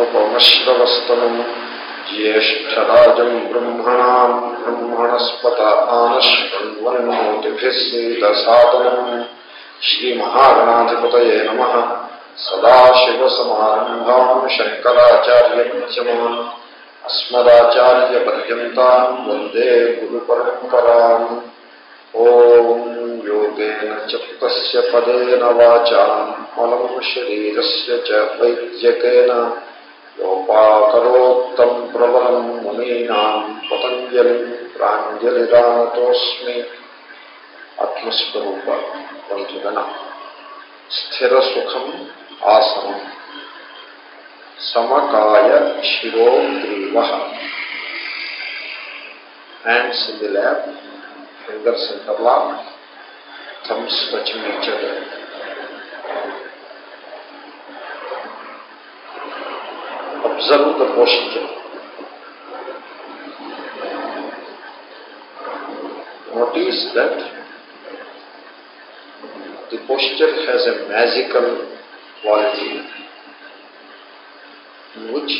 ीनामुपमश्रवस्तनम् ज्येष्ठराजम् ब्रह्मणाम् ब्रह्मणस्पत आनश्वन्वन्नोतिभिः सीदसादनम् श्रीमहागणाधिपतये नमः सदाशिवसमारम्भाम् शङ्कराचार्यमध्यमान् अस्मदाचार्यपर्यन्ताम् वन्दे गुरुपरम्पराम् ॐ योगेन चित्तस्य पदेन वाचाम् मलम् शरीरस्य च वैद्यकेन योपाकरोत्तम् प्रबलम् मुनीनाम् पतञ्जलिम् प्राञ्जलिरानतोऽस्मि ఆత్మస్వరూప బంధుగణ స్థిర సుఖం ఆసనం సమకాయ శిరోగ్రీవ hands in the lap fingers interlock thumbs touching each other. Observe the posture. Notice that the posture has a magical quality in which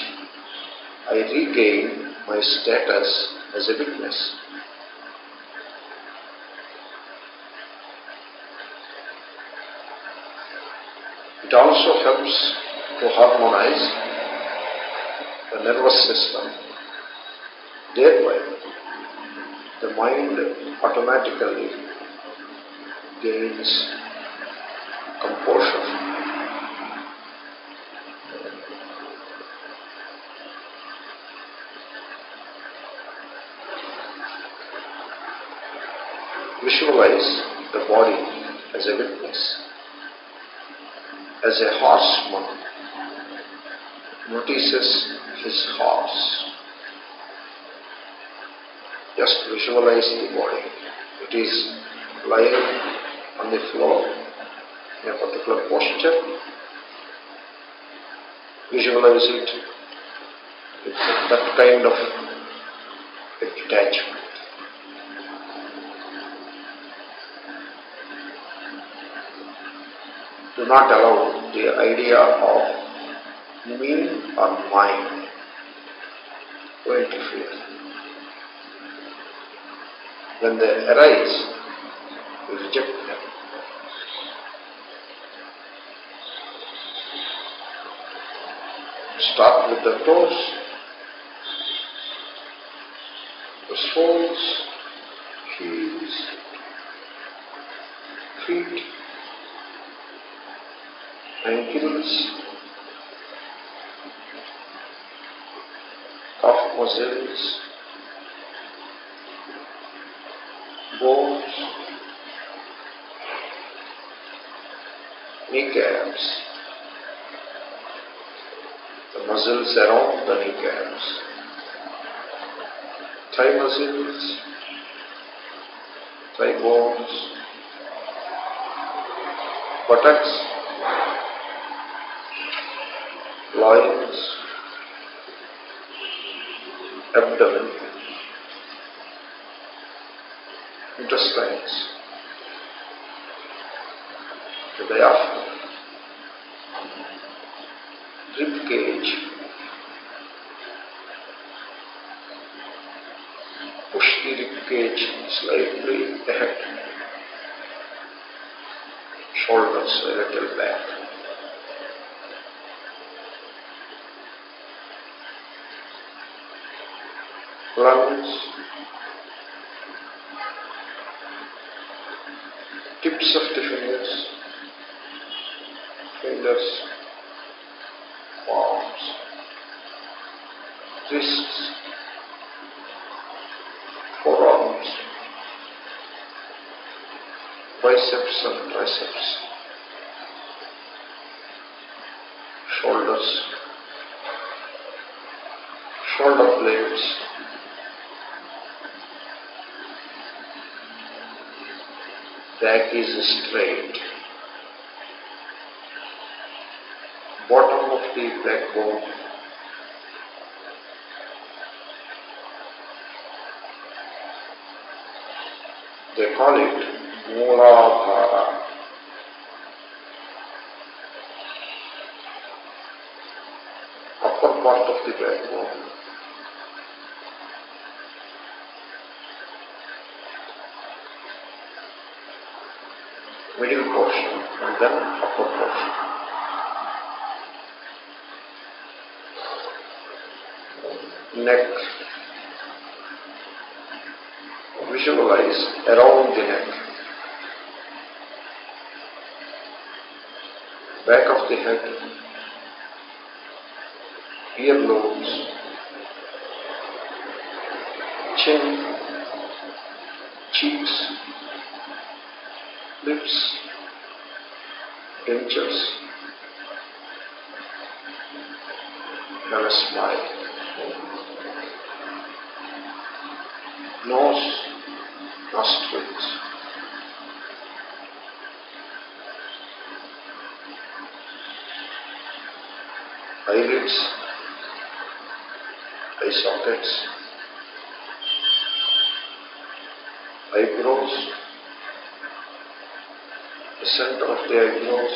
I regain my status as a witness. Also helps to harmonize the nervous system. Thereby, the mind automatically gains composure. Visualize the body as a witness, as a horseman notices his horse. Just visualize the body. It is lying on the floor in a particular posture. Visualize it with that kind of detachment. Do not allow the idea of me or mine to interfere. When they arise, we reject them. Start with the toes, the soles, heels, feet, ankles, calf muscles, bones, kneecaps, the muscles around the kneecaps, thigh muscles, thigh bones, buttocks, loins, abdomen, intestines, the diaphragm, rib cage. Push the rib cage slightly ahead, shoulders a little back. Lungs, tips of the fingers, fingers, palms, wrists, forearms, biceps and triceps, shoulders, back is straight. Bottom of the backbone. They call it Mooladhara. part of the backbone. Middle portion and then upper portion. Neck. Visualize around the neck. Back of the head. ear Earlobes. Chin. Cheeks. Dentures. Have a smile. Nose, nostrils. Eyelids, eye sockets, eyebrows, the center of the eyebrows,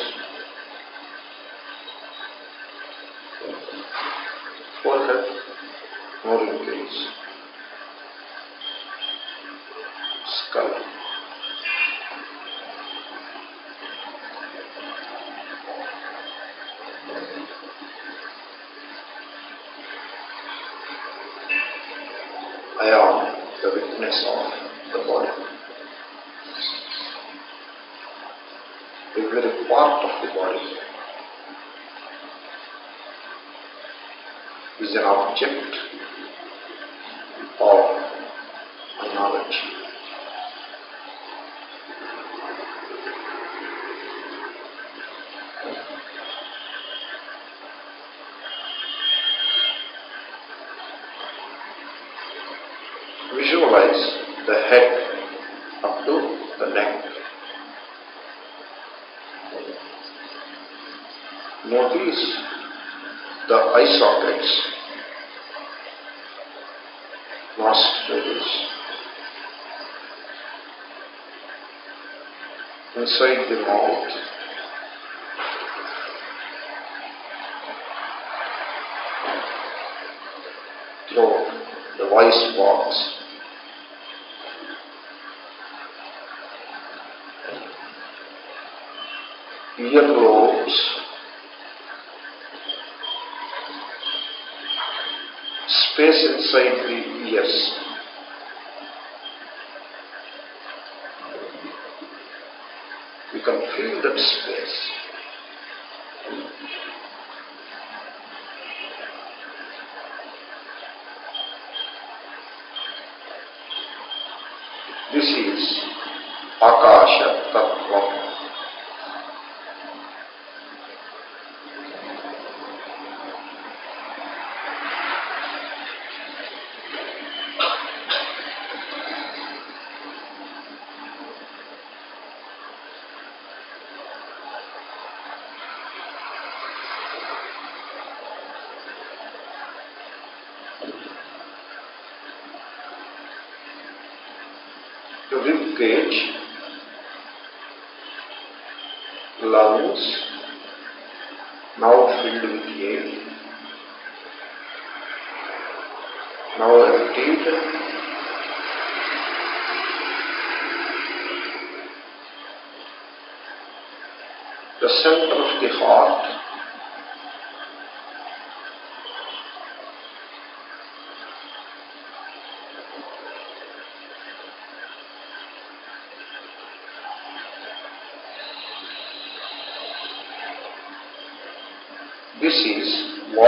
forehead, no wrinkles, skull. I am the witness of the body. Every part of the body is an object of knowledge. Visualize the head up to the neck. Notice the eye sockets, nostrils, inside the mouth. Throat, the voice box. Earlobes, space inside the ears. You can feel that space. This is Akasha Tattva. The rib cage, lungs, now filled with air, now emptied. The center of the heart, this The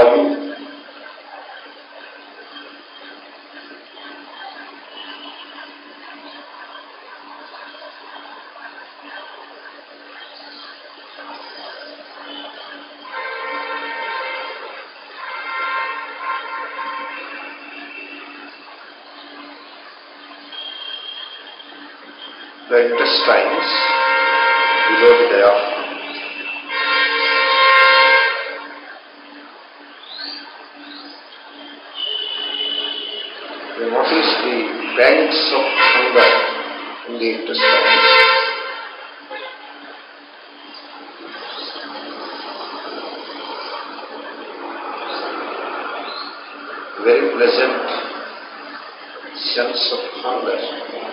intestines below the diaphragm. You notice the pangs of hunger in the intestines. very pleasant sense of hunger.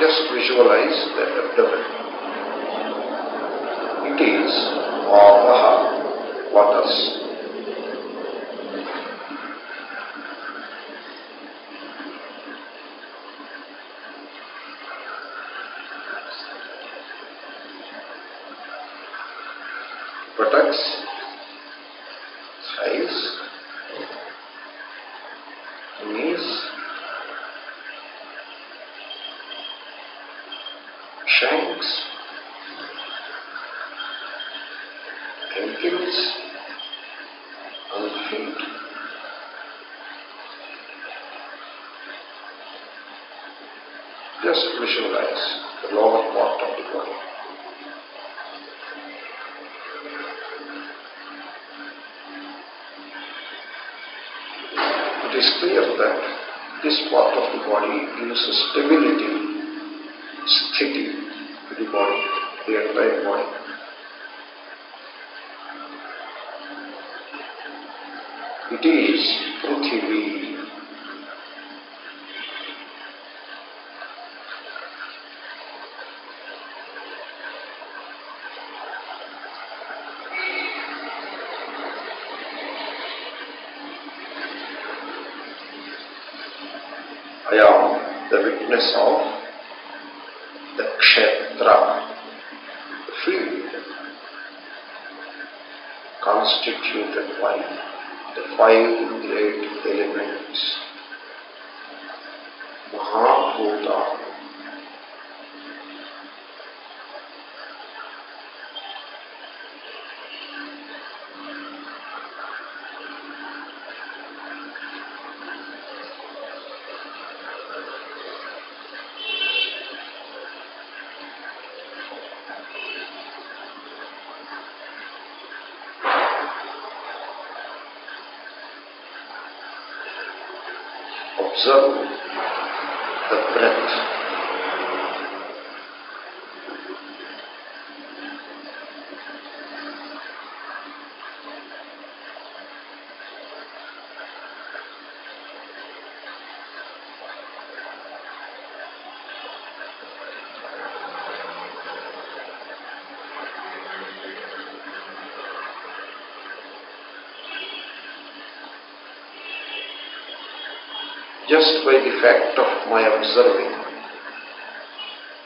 Just visualize that abdomen. It is Vapaha, waters. Buttocks, thighs, knees, shanks, ankles, and feet. Just visualize the lower part of the body. It is clear that this part of the body gives stability, sthiti to the body, the entire body. It is Prithvi. I am the witness of the kshetra, the field constituted by the five great elements. Mahabhuta. Observe the breath. Just by the fact of my observing,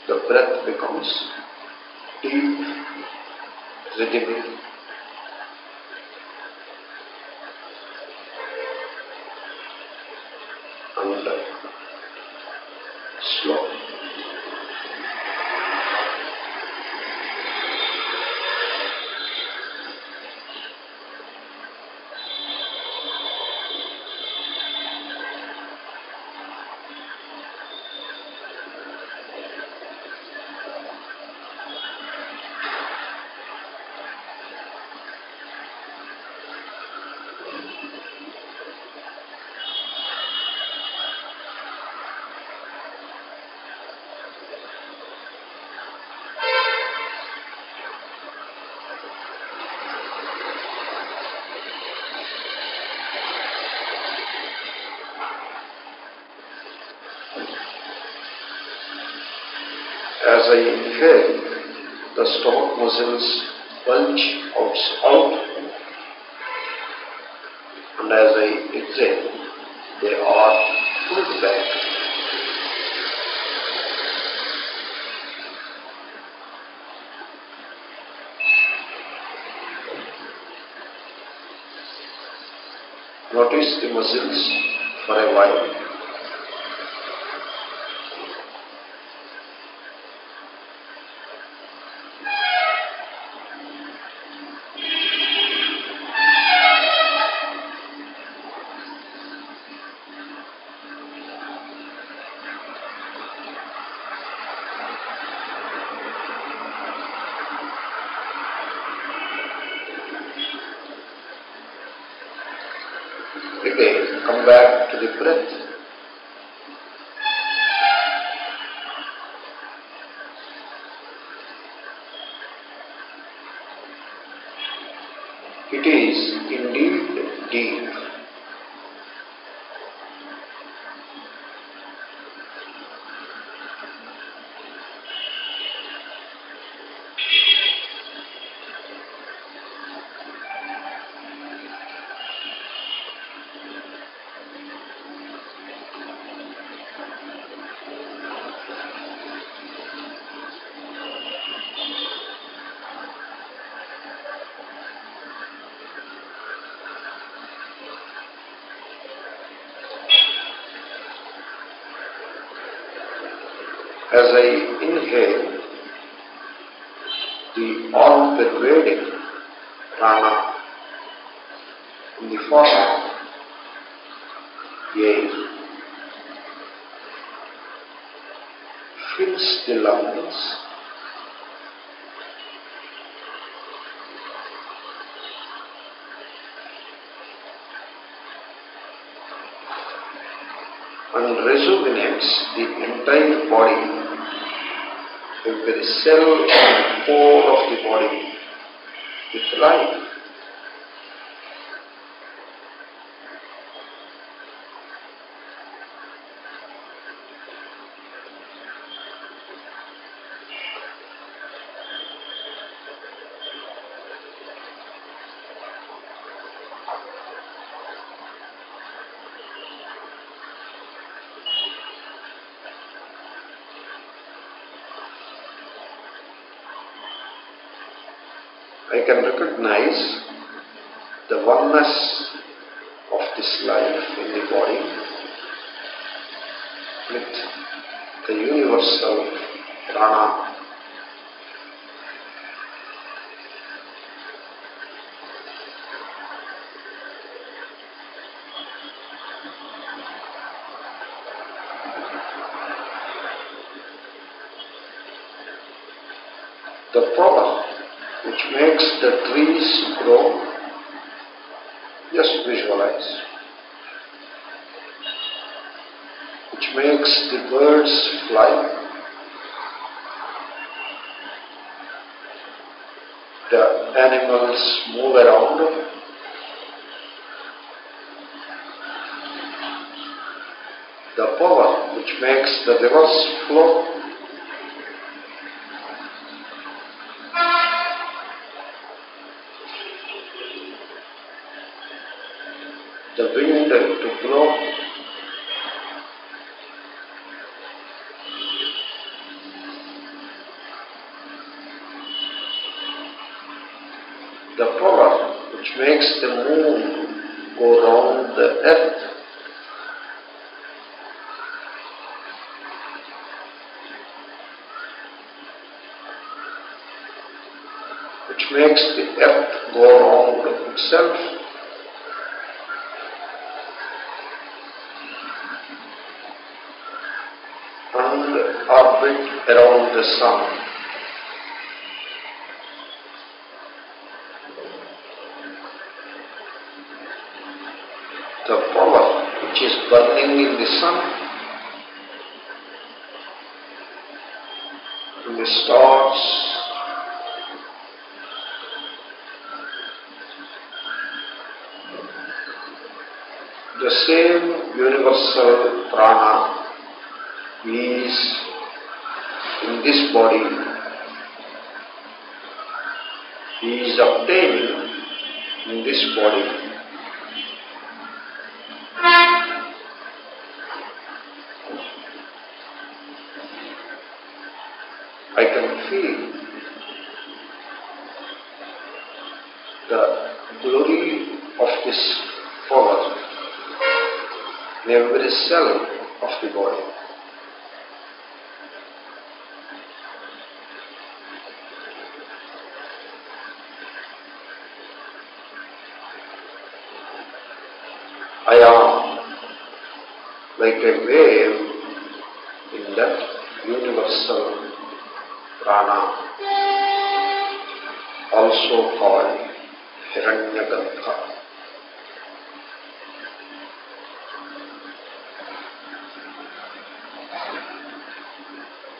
the breath becomes deep, rhythmic, and uh, slow. As I inhale, the stomach muscles bulge out, out and as I exhale, they are pulled back. Notice the muscles for a while. It is indeed deep. As I inhale the all-pervading prana in the form of air fills the lungs and rejuvenates the entire body, every cell and pore of the body with life. I can recognize the oneness of this life in the body with the universal The power which makes the trees grow, just visualize. Which makes the birds fly. The animals move around. The power which makes the rivers flow. the wind to blow. The power which makes the moon go round the earth. Which makes the earth go round itself. and orbit around the sun. The power which burning in the sun, in the stars, the same universal prana is in this body, he is obtaining in this body. I can feel the glory of this power in every cell of the body. I am like a wave in that universal prana, also called Hiranyagarbha.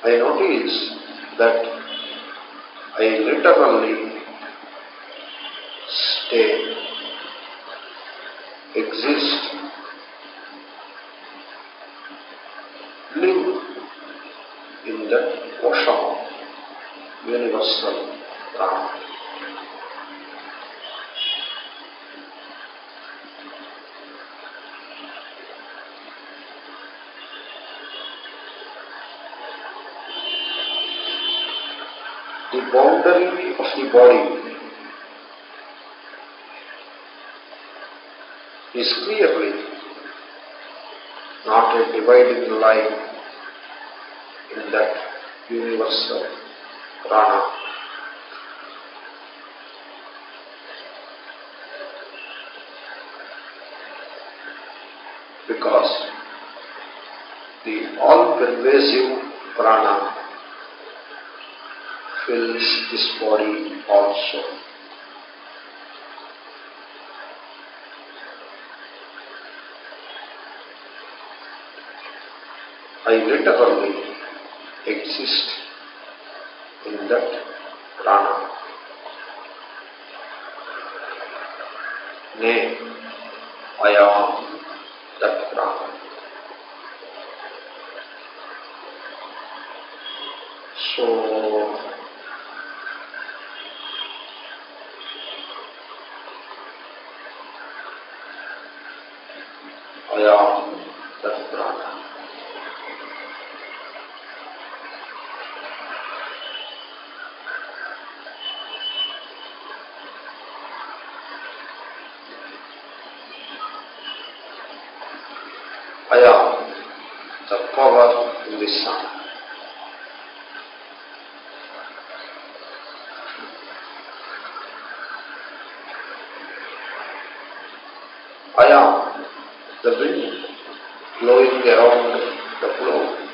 I notice that I literally stay, exist, live in that ocean of universal prana. the boundary of the body is clearly not a dividing line in that universal prana. Because the all-pervasive prana fills this body also. I literally exist in that prana. Nay, I am that prana. So, I am that prana. I am the power in the sun. I am the wind blowing around the floor.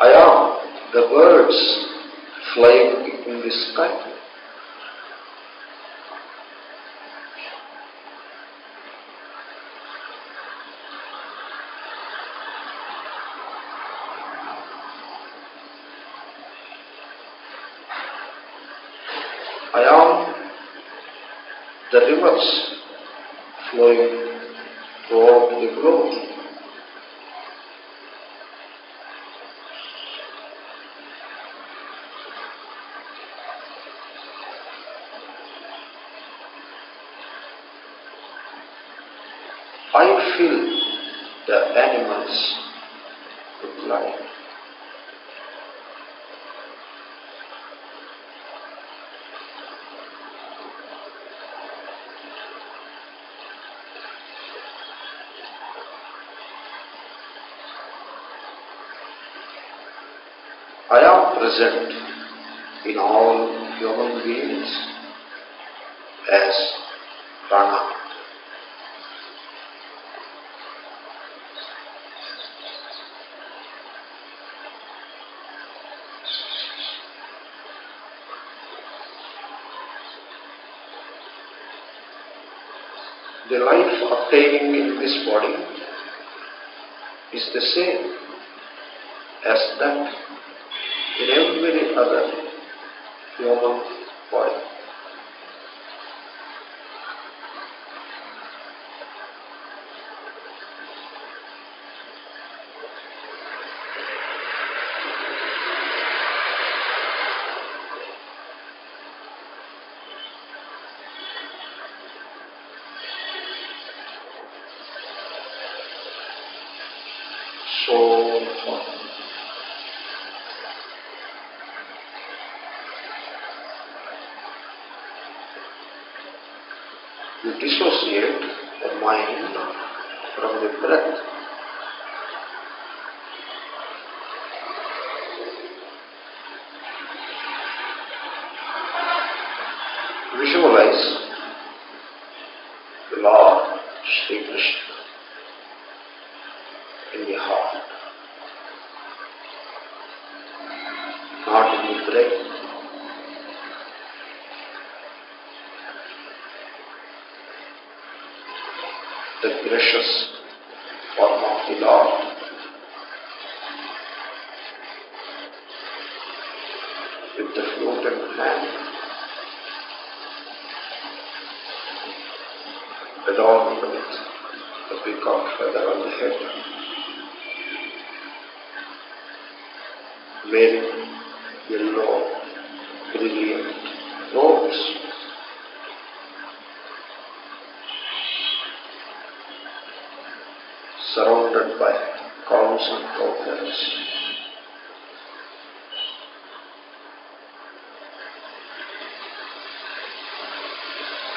I am the birds flying in the sky. I am the rivers flowing throughout the globe. I feel the animals with life. I am present in all human beings as prana. The life obtaining in this body is the same as that کہ میرے حضرت کیوں ہم فوائد Visualize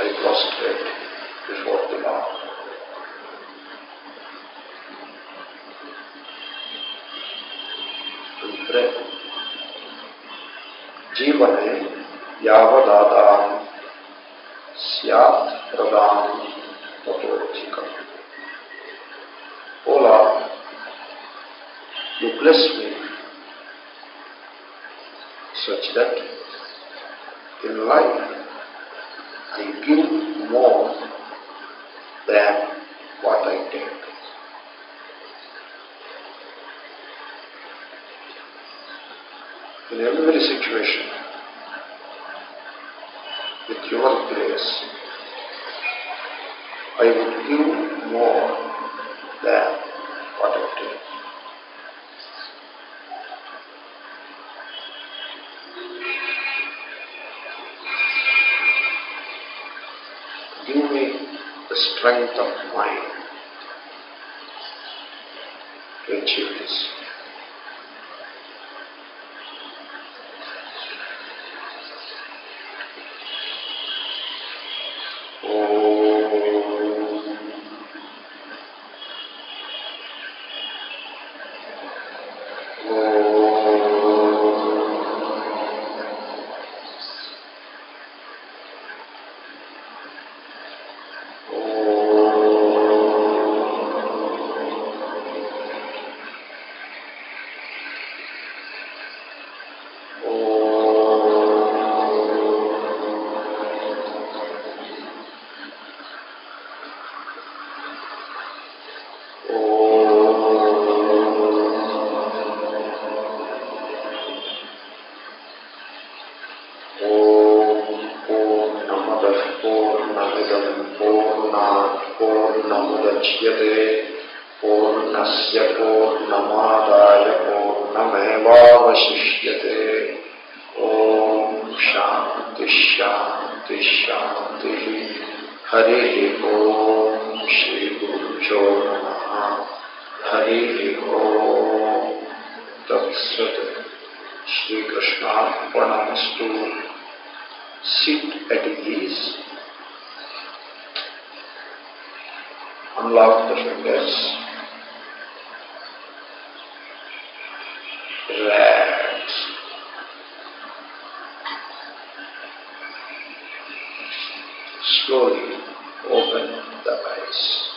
ai prosperi che sfortunato. ಅಂದರೆ ಜೀವನೆ ಯಾವದಾದ ಸ್ಯಾತ್ ಪ್ರಧಾನ ತಥೋಚಿಕ ಓಲ you bless me such that in life more than what I take. In every situation, with your grace, I would give more strength of mind to achieve this. पूर्णमुदच्यते पूर्णस्य पूर्णमादाय पूर्णमेवावशिष्यते ॐ शान्ति शान्ति शान्तिः हरिः ॐ श्रीगुरुभ्यो नमः हरिः ॐ तत्सत् श्रीकृष्णार्पणमस्तु sit at ease unlock the fingers, relax. Slowly open the eyes.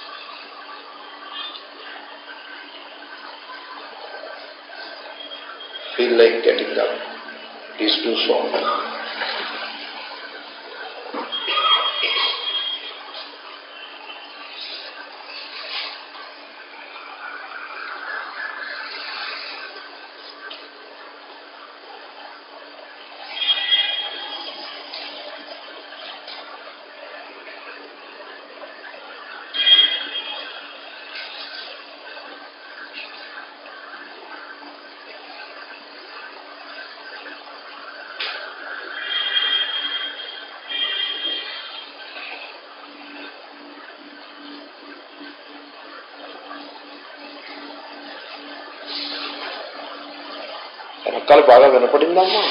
Feel like getting up. Please do so. వెనకాల బాగా వినపడిందమ్మా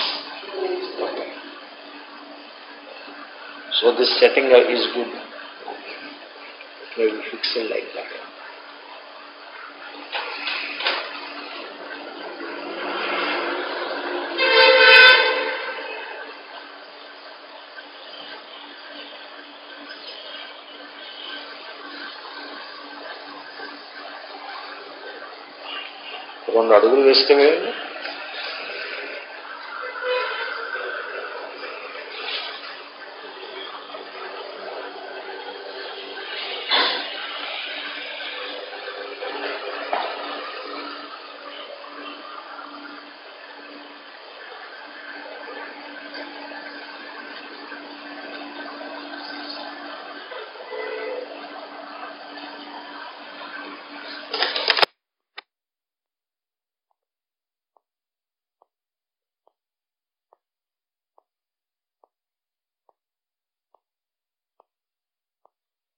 so this setting is good fixing like that రెండు అడుగులు వేస్తే వేయండి